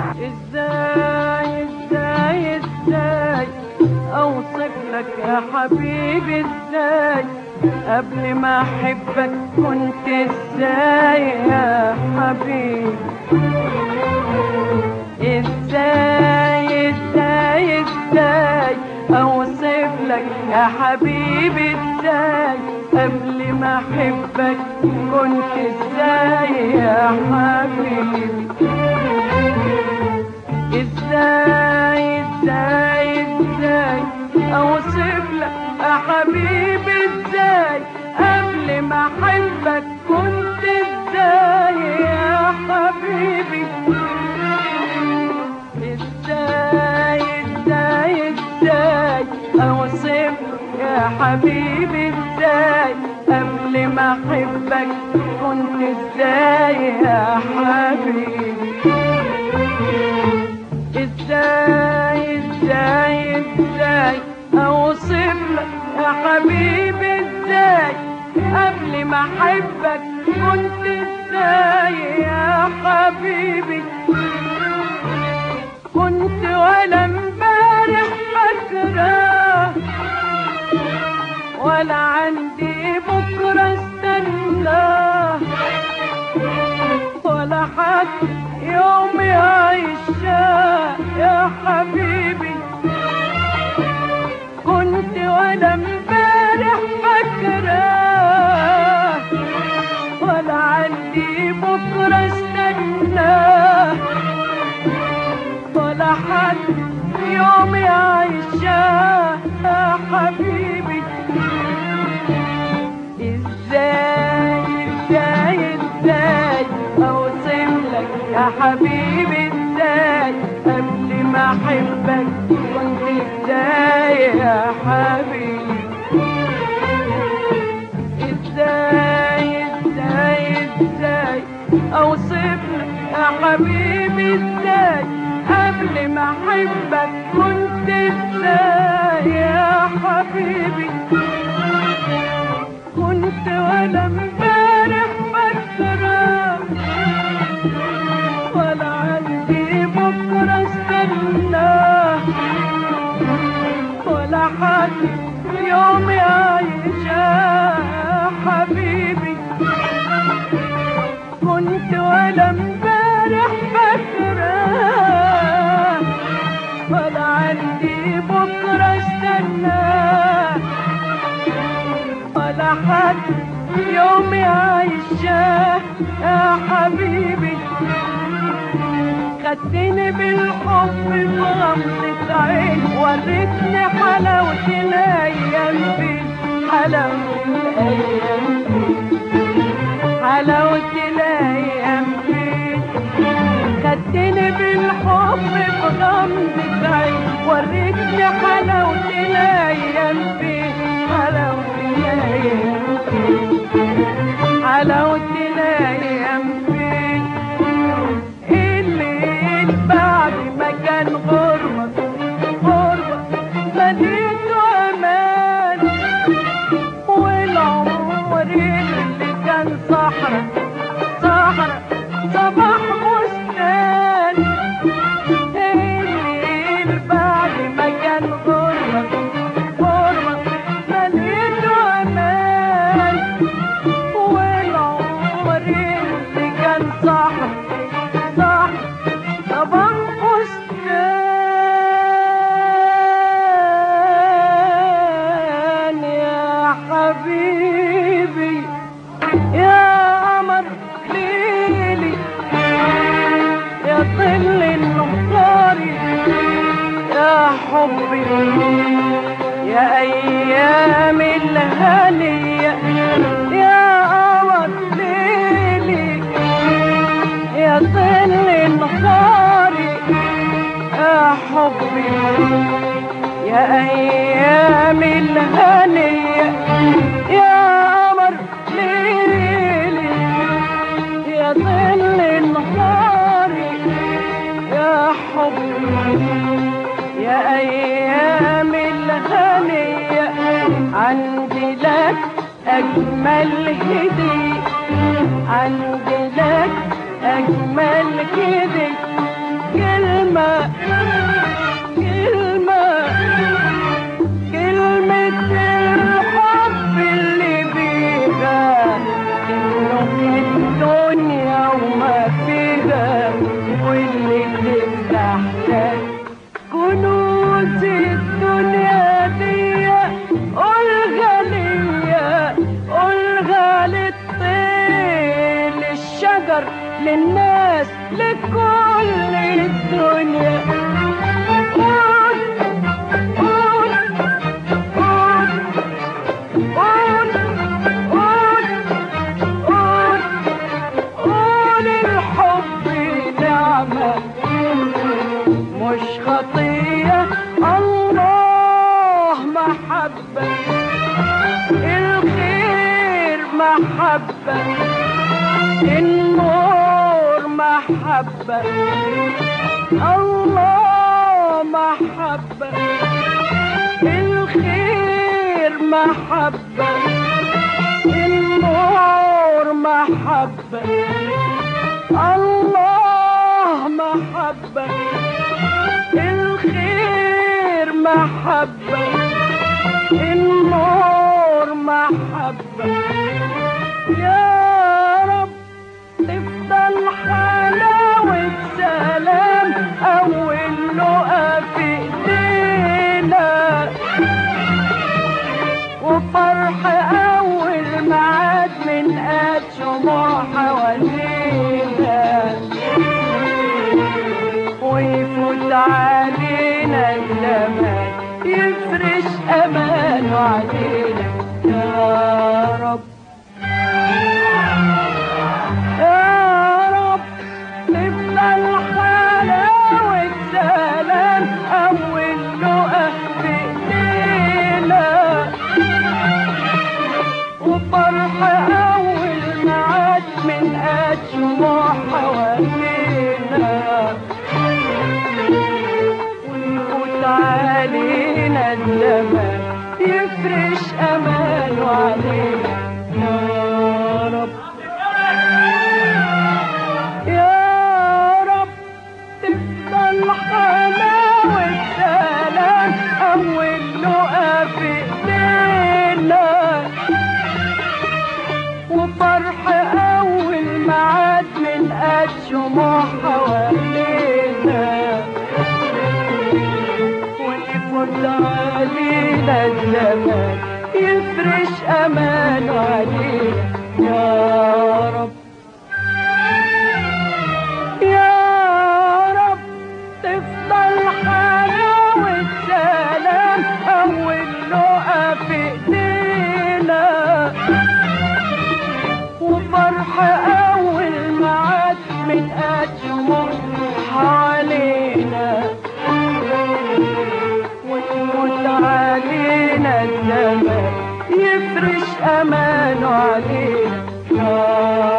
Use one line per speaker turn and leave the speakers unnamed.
إزاي إزاي إزاي؟ أوصف لك يا حبيبي إزاي؟ قبل ما أحبك كنت إزاي يا حبيبي إزاي إزاي إزاي؟ أوصف لك يا حبيبي إزاي؟ قبل ما أحبك كنت إزاي يا حبيبي إزاي إزاي إزاي أوصف لك يا حبيبي إزاي قبل ما احبك كنت إزاي يا حبيبي إزاي إزاي إزاي اوصف يا حبيبي إزاي قبل ما احبك كنت إزاي يا حبيبي. إزاي إزاي إزاي اوصف لك يا حبيبي إزاي؟ قبل ما أحبك كنت إزاي يا حبيبي؟ كنت ولا امبارح فاكرة ولا عندي بكرة استناه ولا حد يوم يعيشها يا حبيبي. كنت ولا امبارح فاكرة. ولا عندي استناه ولا حد يا حبيبي. إزاي إزاي يا حبيبي؟ إزاي؟ ما احبك كنت إزاي يا حبيبي. إزاي إزاي إزاي؟ اوصف يا حبيبي إزاي؟ قبل ما أحبك حبيبي كنت ولا امبارح فاكرة. ولا عندي بكرة استناه ولا حد يوم يعيشها يا حبيبي خدتني بالحب بغمضة عين وريتني حلاوة الأيام دي. حلاوة الأيام حلاوة الأيام دي. خدتني بالحب بغمضة عين وريتني حلاوة الأيام دي. حلاوة الأيام دي. حلاوة Sabah يا ظل النهاري يا حبي يا أيام الهنيه يا قمر ليلي يا ظل النهاري يا حبي يا أيام الهنيه يا يا أيام الهنيه عندي لك أجمل هديه عندي لك هديه كلمة كلمة كنوز الدنيا دي قولها ليا قولها للطير للشجر للناس لكل الدنيا. محبة. الله محبة. الخير محبة. النور محبة. الله محبة. الخير محبة. النور محبة. يا علينا الزمان يفرش أمانه علينا أمانه يفرش أمانه علينا يا رب. يا رب تفضل حلاوة سلام أول لقا في إيدينا وفرح أول معاد من أجمل علينا